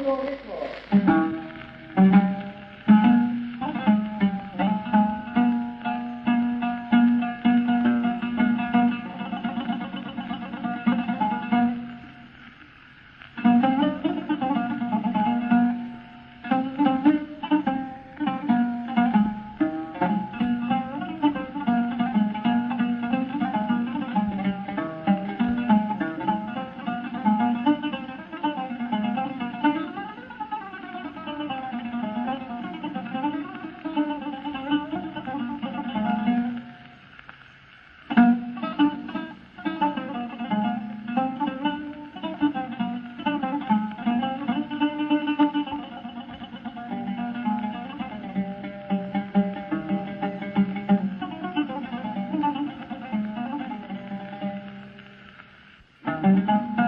Lord, Lord, Lord. Thank you.